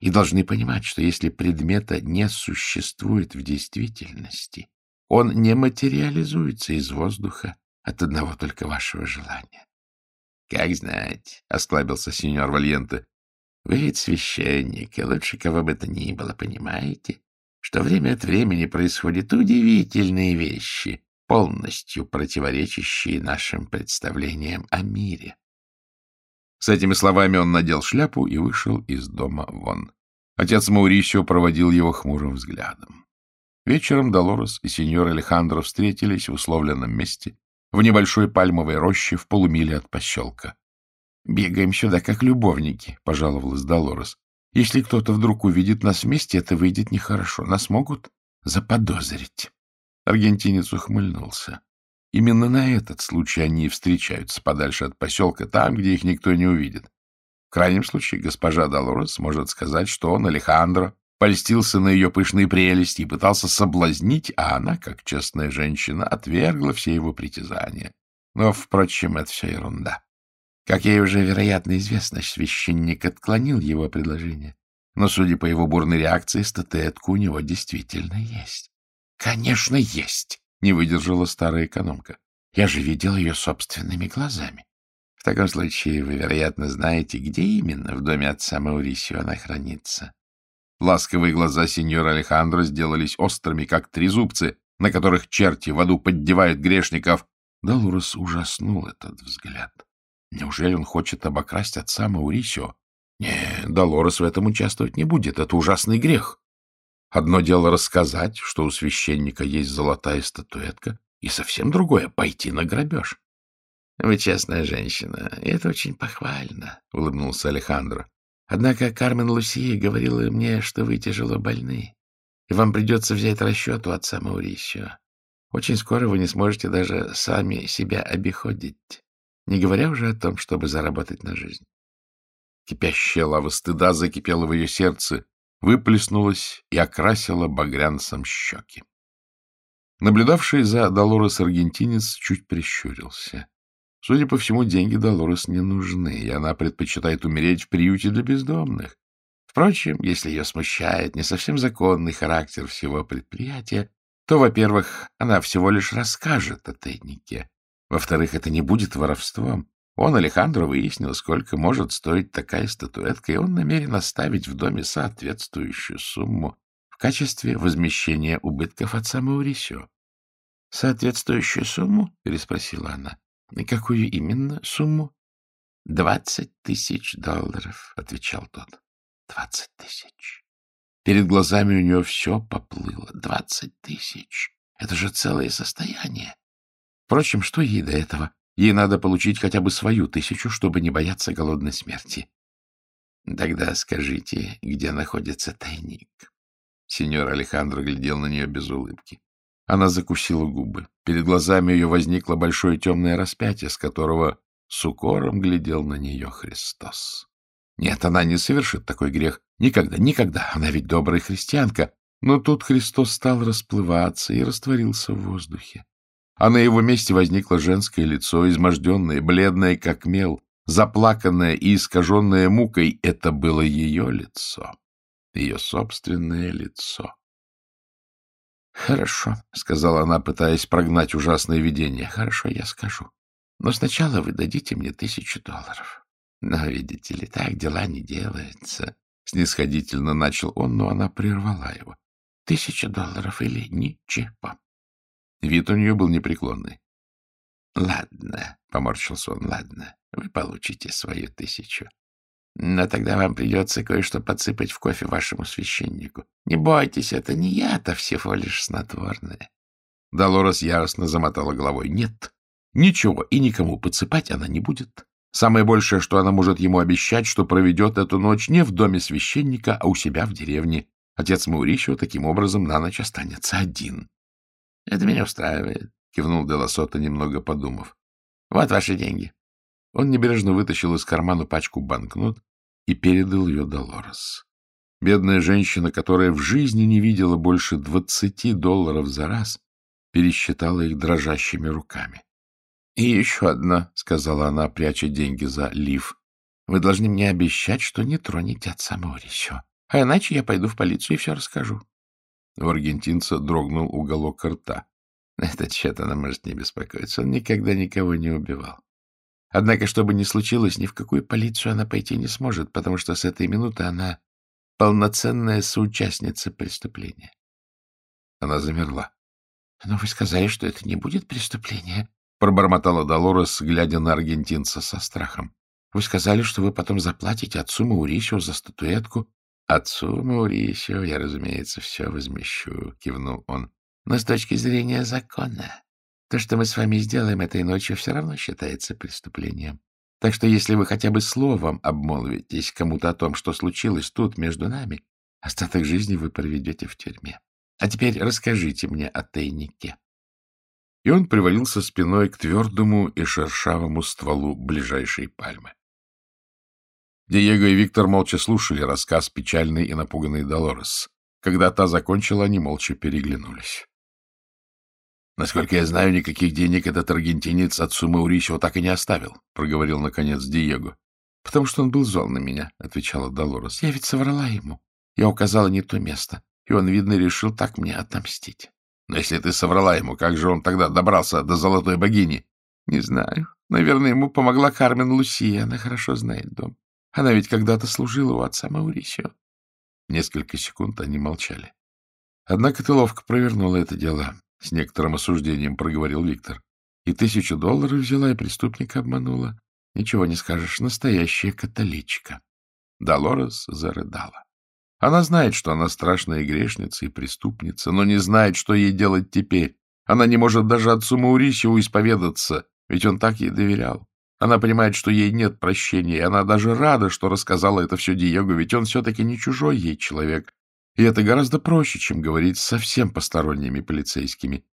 и должны понимать, что если предмета не существует в действительности, он не материализуется из воздуха от одного только вашего желания. — Как знать, — осклабился сеньор Вальенте, — вы ведь священник, и лучше кого бы то ни было, понимаете? Что время от времени происходят удивительные вещи, полностью противоречащие нашим представлениям о мире. С этими словами он надел шляпу и вышел из дома вон. Отец Маурисио проводил его хмурым взглядом. Вечером Долорес и сеньор Алехандро встретились в условленном месте в небольшой пальмовой роще в полумиле от поселка. — Бегаем сюда, как любовники, — пожаловалась Долорес. Если кто-то вдруг увидит нас вместе, это выйдет нехорошо. Нас могут заподозрить. Аргентинец ухмыльнулся. Именно на этот случай они встречаются подальше от поселка, там, где их никто не увидит. В крайнем случае госпожа Долорес может сказать, что он, Алехандро, польстился на ее пышные прелести и пытался соблазнить, а она, как честная женщина, отвергла все его притязания. Но, впрочем, это все ерунда. Как ей уже, вероятно, известно, священник отклонил его предложение. Но, судя по его бурной реакции, статуэтка у него действительно есть. — Конечно, есть! — не выдержала старая экономка. — Я же видел ее собственными глазами. В таком случае вы, вероятно, знаете, где именно в доме отца Маурисио она хранится. Ласковые глаза сеньора Алехандро сделались острыми, как трезубцы. на которых черти в аду поддевают грешников. Долорес ужаснул этот взгляд. Неужели он хочет обокрасть отца Маурисио? Не, Долорес в этом участвовать не будет. Это ужасный грех. Одно дело рассказать, что у священника есть золотая статуэтка, и совсем другое — пойти на грабеж. — Вы честная женщина, и это очень похвально, — улыбнулся Алехандро. — Однако Кармен Лусия говорила мне, что вы тяжело больны, и вам придется взять расчет у отца Маурисио. Очень скоро вы не сможете даже сами себя обиходить, не говоря уже о том, чтобы заработать на жизнь. Кипящая лава стыда закипела в ее сердце, выплеснулась и окрасила багрянцем щеки. Наблюдавший за Долорес аргентинец чуть прищурился. Судя по всему, деньги Долорес не нужны, и она предпочитает умереть в приюте для бездомных. Впрочем, если ее смущает не совсем законный характер всего предприятия, то, во-первых, она всего лишь расскажет о тайнике. Во-вторых, это не будет воровством. Он, Алехандро, выяснил, сколько может стоить такая статуэтка, и он намерен оставить в доме соответствующую сумму в качестве возмещения убытков отца Маурисио. — Соответствующую сумму? — переспросила она. — Какую именно сумму? — Двадцать тысяч долларов, — отвечал тот. — Двадцать тысяч. Перед глазами у нее все поплыло. Двадцать тысяч. Это же целое состояние. Впрочем, что ей до этого? Ей надо получить хотя бы свою тысячу, чтобы не бояться голодной смерти. — Тогда скажите, где находится тайник? Сеньор Алехандро глядел на нее без улыбки. Она закусила губы. Перед глазами ее возникло большое темное распятие, с которого с укором глядел на нее Христос. Нет, она не совершит такой грех. Никогда, никогда. Она ведь добрая христианка. Но тут Христос стал расплываться и растворился в воздухе. А на его месте возникло женское лицо, изможденное, бледное, как мел, заплаканное и искаженное мукой. Это было ее лицо, ее собственное лицо. «Хорошо», — сказала она, пытаясь прогнать ужасное видение. «Хорошо, я скажу. Но сначала вы дадите мне тысячу долларов. Но, видите ли, так дела не делаются». Снисходительно начал он, но она прервала его. «Тысяча долларов или ничего». Вид у нее был непреклонный. — Ладно, — поморщился он, — ладно, вы получите свою тысячу. Но тогда вам придется кое-что подсыпать в кофе вашему священнику. Не бойтесь, это не а всего лишь снотворное. Долорес яростно замотала головой. Нет, ничего и никому подсыпать она не будет. Самое большее, что она может ему обещать, что проведет эту ночь не в доме священника, а у себя в деревне. Отец Маурищева таким образом на ночь останется один. — Это меня устраивает, — кивнул Делосота, немного подумав. — Вот ваши деньги. Он небрежно вытащил из кармана пачку банкнот и передал ее Долорес. Бедная женщина, которая в жизни не видела больше двадцати долларов за раз, пересчитала их дрожащими руками. — И еще одна, — сказала она, пряча деньги за лиф. — Вы должны мне обещать, что не тронете отца Маурисио, а иначе я пойду в полицию и все расскажу. У аргентинца дрогнул уголок рта. Этот счет она может не беспокоиться. Он никогда никого не убивал. Однако, что бы ни случилось, ни в какую полицию она пойти не сможет, потому что с этой минуты она полноценная соучастница преступления. Она замерла. — Но вы сказали, что это не будет преступление, — пробормотала Долорес, глядя на аргентинца со страхом. — Вы сказали, что вы потом заплатите отцу Маурисио за статуэтку. — Отцу Маурисио я, разумеется, все возмещу, — кивнул он. — Но с точки зрения закона то, что мы с вами сделаем этой ночью, все равно считается преступлением. Так что если вы хотя бы словом обмолвитесь кому-то о том, что случилось тут между нами, остаток жизни вы проведете в тюрьме. А теперь расскажите мне о тайнике. И он привалился спиной к твердому и шершавому стволу ближайшей пальмы. Диего и Виктор молча слушали рассказ печальной и напуганной Долорес. Когда та закончила, они молча переглянулись. — Насколько я знаю, никаких денег этот аргентинец отцу Маурисио так и не оставил, — проговорил, наконец, Диего. — Потому что он был зол на меня, — отвечала Долорес. — Я ведь соврала ему. Я указала не то место, и он, видно, решил так мне отомстить. — Но если ты соврала ему, как же он тогда добрался до золотой богини? — Не знаю. Наверное, ему помогла Кармен Лусия, она хорошо знает дом. Она ведь когда-то служила у отца Маурисио. Несколько секунд они молчали. — Однако ты ловко провернула это дело, с некоторым осуждением проговорил Виктор. — И тысячу долларов взяла, и преступника обманула. Ничего не скажешь, настоящая католичка. Долорес зарыдала. Она знает, что она страшная грешница и преступница, но не знает, что ей делать теперь. Она не может даже отцу Маурисио исповедаться, ведь он так ей доверял. Она понимает, что ей нет прощения, и она даже рада, что рассказала это все Диего, ведь он все-таки не чужой ей человек. И это гораздо проще, чем говорить с совсем посторонними полицейскими.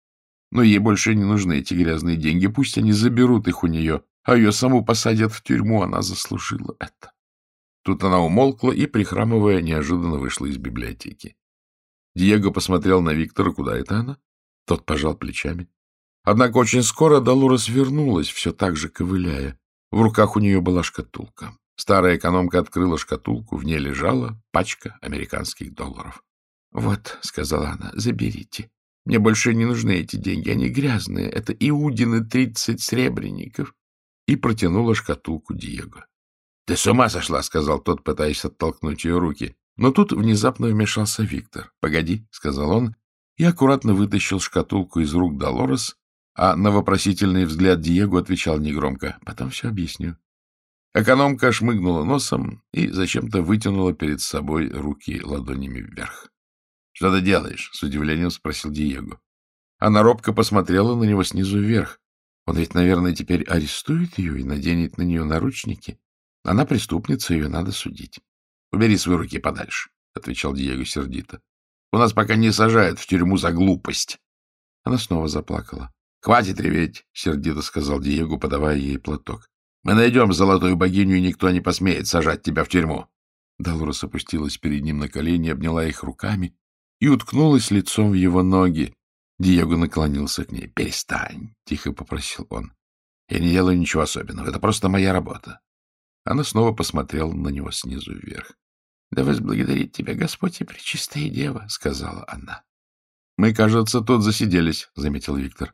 Но ей больше не нужны эти грязные деньги, пусть они заберут их у нее, а ее саму посадят в тюрьму, она заслужила это. Тут она умолкла и, прихрамывая, неожиданно вышла из библиотеки. Диего посмотрел на Виктора, куда это она? Тот пожал плечами. Однако очень скоро Долорес вернулась, все так же ковыляя. В руках у нее была шкатулка. Старая экономка открыла шкатулку, в ней лежала пачка американских долларов. — Вот, — сказала она, — заберите. Мне больше не нужны эти деньги, они грязные. Это Иудины тридцать сребреников. И протянула шкатулку Диего. — Ты с ума сошла, — сказал тот, пытаясь оттолкнуть ее руки. Но тут внезапно вмешался Виктор. — Погоди, — сказал он, и аккуратно вытащил шкатулку из рук Долорес, а на вопросительный взгляд Диего отвечал негромко. — Потом все объясню. Экономка шмыгнула носом и зачем-то вытянула перед собой руки ладонями вверх. — Что ты делаешь? — с удивлением спросил Диего. Она робко посмотрела на него снизу вверх. Он ведь, наверное, теперь арестует ее и наденет на нее наручники. Она преступница, ее надо судить. — Убери свои руки подальше, — отвечал Диего сердито. — У нас пока не сажают в тюрьму за глупость. Она снова заплакала. — Хватит реветь, — сердито сказал Диего, подавая ей платок. — Мы найдем золотую богиню, и никто не посмеет сажать тебя в тюрьму. Долорес опустилась перед ним на колени, обняла их руками и уткнулась лицом в его ноги. Диего наклонился к ней. — Перестань, — тихо попросил он. — Я не делаю ничего особенного. Это просто моя работа. Она снова посмотрела на него снизу вверх. — Да возблагодарит тебя Господь и Пречистая Дева, — сказала она. — Мы, кажется, тут засиделись, — заметил Виктор.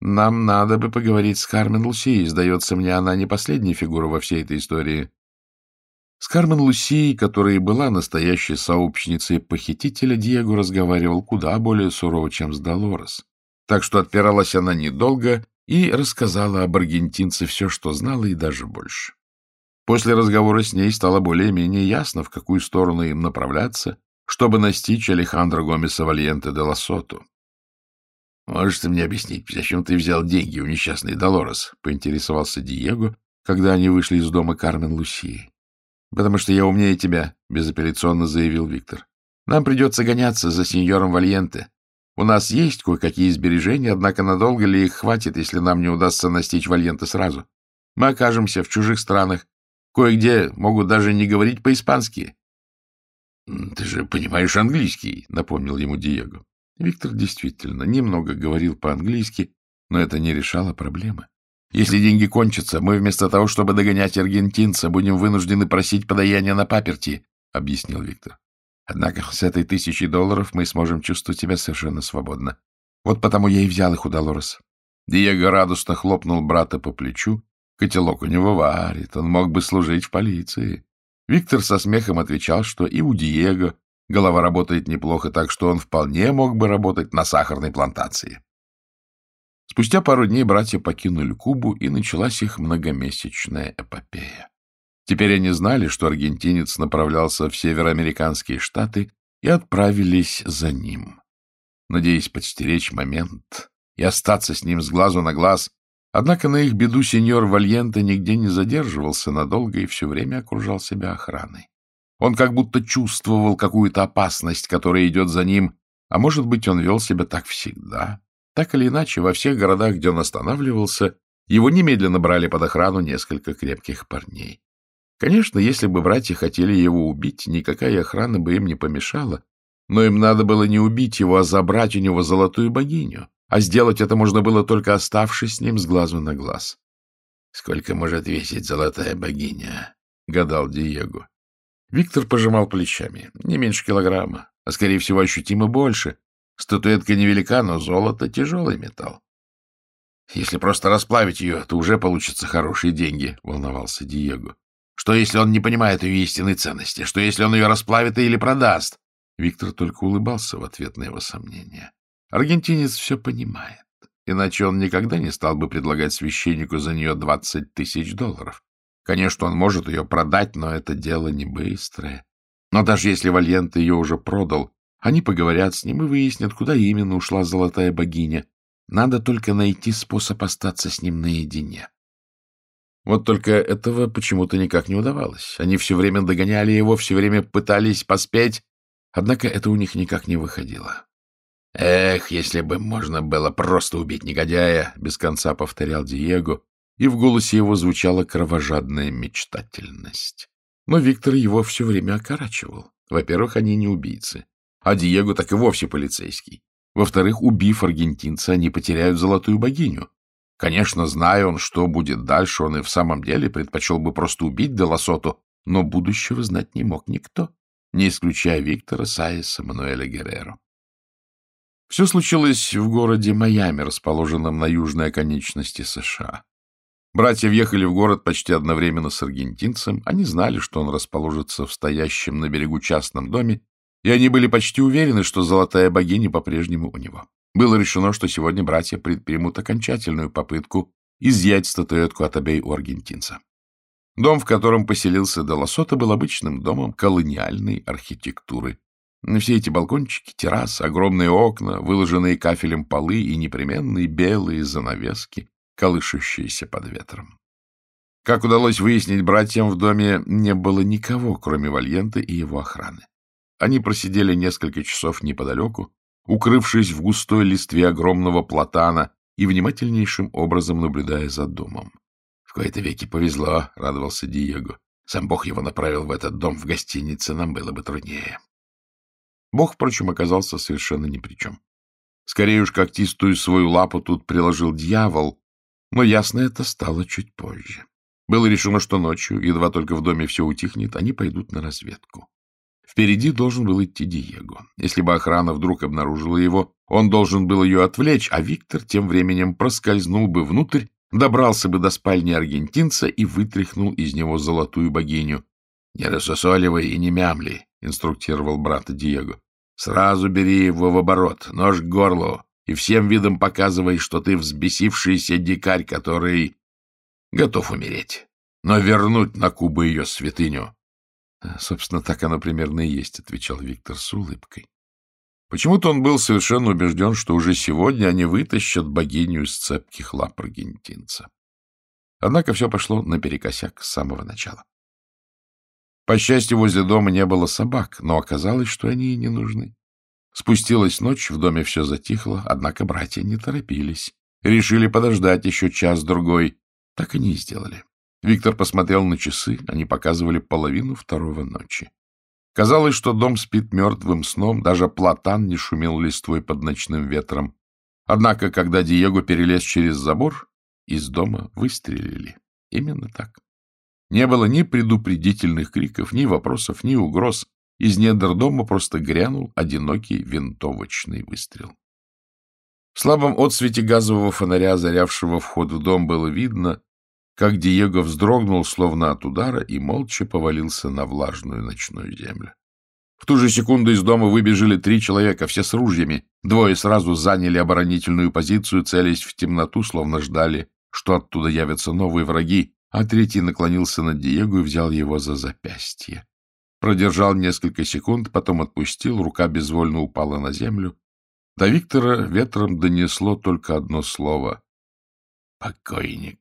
Нам надо бы поговорить с Кармен Лусией. Сдается мне, она не последняя фигура во всей этой истории. С Кармен Лусией, которая и была настоящей сообщницей похитителя, Диего разговаривал куда более сурово, чем с Долорес. Так что отпиралась она недолго и рассказала об аргентинце все, что знала, и даже больше. После разговора с ней стало более-менее ясно, в какую сторону им направляться, чтобы настичь Алехандро Гомеса Вальенте де Лосоту. Можешь ты мне объяснить, зачем ты взял деньги у несчастной Долорес? — поинтересовался Диего, когда они вышли из дома Кармен Лусии. — Потому что я умнее тебя, — безапелляционно заявил Виктор. — Нам придется гоняться за сеньором Вальенте. У нас есть кое-какие сбережения, однако надолго ли их хватит, если нам не удастся настичь Вальенте сразу? Мы окажемся в чужих странах. Кое-где могут даже не говорить по-испански. — Ты же понимаешь английский, — напомнил ему Диего. Виктор действительно немного говорил по-английски, но это не решало проблемы. Если деньги кончатся, мы вместо того, чтобы догонять аргентинца, будем вынуждены просить подаяние на паперти, — объяснил Виктор. Однако с этой тысячей долларов мы сможем чувствовать себя совершенно свободно. Вот потому я и взял их у Долорес. Диего радостно хлопнул брата по плечу. Котелок у него варит, он мог бы служить в полиции. Виктор со смехом отвечал, что и у Диего Голова работает неплохо, так что он вполне мог бы работать на сахарной плантации. Спустя пару дней братья покинули Кубу, и началась их многомесячная эпопея. Теперь они знали, что аргентинец направлялся в североамериканские штаты, и отправились за ним. Надеясь подстеречь момент и остаться с ним с глазу на глаз, однако на их беду сеньор Вальенте нигде не задерживался надолго и все время окружал себя охраной. Он как будто чувствовал какую-то опасность, которая идет за ним, а может быть, он вел себя так всегда. Так или иначе, во всех городах, где он останавливался, его немедленно брали под охрану несколько крепких парней. Конечно, если бы братья хотели его убить, никакая охрана бы им не помешала, но им надо было не убить его, а забрать у него золотую богиню, а сделать это можно было только оставшись с ним с глазу на глаз. — Сколько может весить золотая богиня? — гадал Диего. Виктор пожимал плечами. Не меньше килограмма, а, скорее всего, ощутимо больше. Статуэтка невелика, но золото — тяжелый металл. Если просто расплавить ее, то уже получатся хорошие деньги, — волновался Диего. Что, если он не понимает ее истинной ценности? Что, если он ее расплавит или продаст? Виктор только улыбался в ответ на его сомнения. Аргентинец все понимает, иначе он никогда не стал бы предлагать священнику за нее двадцать тысяч долларов. Конечно, он может ее продать, но это дело не быстрое. Но даже если Вальент ее уже продал, они поговорят с ним и выяснят, куда именно ушла золотая богиня. Надо только найти способ остаться с ним наедине. Вот только этого почему-то никак не удавалось. Они все время догоняли его, все время пытались поспеть, однако это у них никак не выходило. «Эх, если бы можно было просто убить негодяя!» — без конца повторял Диего, и в голосе его звучала кровожадная мечтательность. Но Виктор его все время окорачивал. Во-первых, они не убийцы, а Диего так и вовсе полицейский. Во-вторых, убив аргентинца, они потеряют золотую богиню. Конечно, зная он, что будет дальше, он и в самом деле предпочел бы просто убить Делосоту, но будущего знать не мог никто, не исключая Виктора Саиса Мануэля Герреро. Все случилось в городе Майами, расположенном на южной оконечности США. Братья въехали в город почти одновременно с аргентинцем. Они знали, что он расположится в стоящем на берегу частном доме, и они были почти уверены, что золотая богиня по-прежнему у него. Было решено, что сегодня братья предпримут окончательную попытку изъять статуэтку Атабей у аргентинца. Дом, в котором поселился Делосота, был обычным домом колониальной архитектуры. Все эти балкончики, террасы, огромные окна, выложенные кафелем полы и непременные белые занавески, колышущиеся под ветром. Как удалось выяснить братьям, в доме не было никого, кроме Вальента и его охраны. Они просидели несколько часов неподалеку, укрывшись в густой листве огромного платана и внимательнейшим образом наблюдая за домом. — В кои-то веки повезло, — радовался Диего. Сам Бог его направил в этот дом в гостинице, нам было бы труднее. Бог, впрочем, оказался совершенно ни при чем. Скорее уж когтистую свою лапу тут приложил дьявол, но ясно это стало чуть позже. Было решено, что ночью, едва только в доме все утихнет, они пойдут на разведку. Впереди должен был идти Диего. Если бы охрана вдруг обнаружила его, он должен был ее отвлечь, а Виктор тем временем проскользнул бы внутрь, добрался бы до спальни аргентинца и вытряхнул из него золотую богиню. — Не рассосоливай и не мямли, — инструктировал брата Диего. — Сразу бери его в оборот, нож к горлу, и всем видом показывай, что ты взбесившийся дикарь, который готов умереть, но вернуть на Кубу ее святыню. — Собственно, так оно примерно и есть, — отвечал Виктор с улыбкой. Почему-то он был совершенно убежден, что уже сегодня они вытащат богиню из цепких лап аргентинца. Однако все пошло наперекосяк с самого начала. По счастью, возле дома не было собак, но оказалось, что они и не нужны. Спустилась ночь, в доме все затихло, однако братья не торопились. Решили подождать еще час-другой. Так они и сделали. Виктор посмотрел на часы, они показывали половину второго ночи. Казалось, что дом спит мертвым сном, даже платан не шумел листвой под ночным ветром. Однако, когда Диего перелез через забор, из дома выстрелили. Именно так. Не было ни предупредительных криков, ни вопросов, ни угроз. Из недр дома просто грянул одинокий винтовочный выстрел. В слабом отсвете газового фонаря, озарявшего вход в дом, было видно, как Диего вздрогнул, словно от удара, и молча повалился на влажную ночную землю. В ту же секунду из дома выбежали три человека, все с ружьями. Двое сразу заняли оборонительную позицию, целясь в темноту, словно ждали, что оттуда явятся новые враги, а третий наклонился над Диего и взял его за запястье. Продержал несколько секунд, потом отпустил, рука безвольно упала на землю. До Виктора ветром донесло только одно слово — «покойник».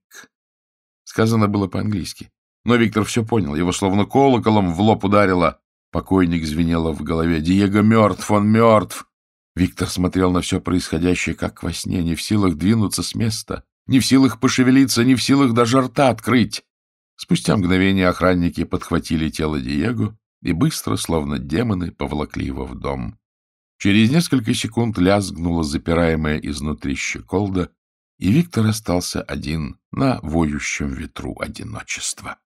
Сказано было по-английски. Но Виктор все понял. Его словно колоколом в лоб ударило. Покойник звенело в голове. «Диего мертв! Он мертв!» Виктор смотрел на все происходящее, как во сне, не в силах двинуться с места, не в силах пошевелиться, не в силах даже рта открыть. Спустя мгновение охранники подхватили тело Диего и быстро, словно демоны, поволокли его в дом. Через несколько секунд лязгнула запираемая изнутри щеколда, и Виктор остался один на воющем ветру одиночества.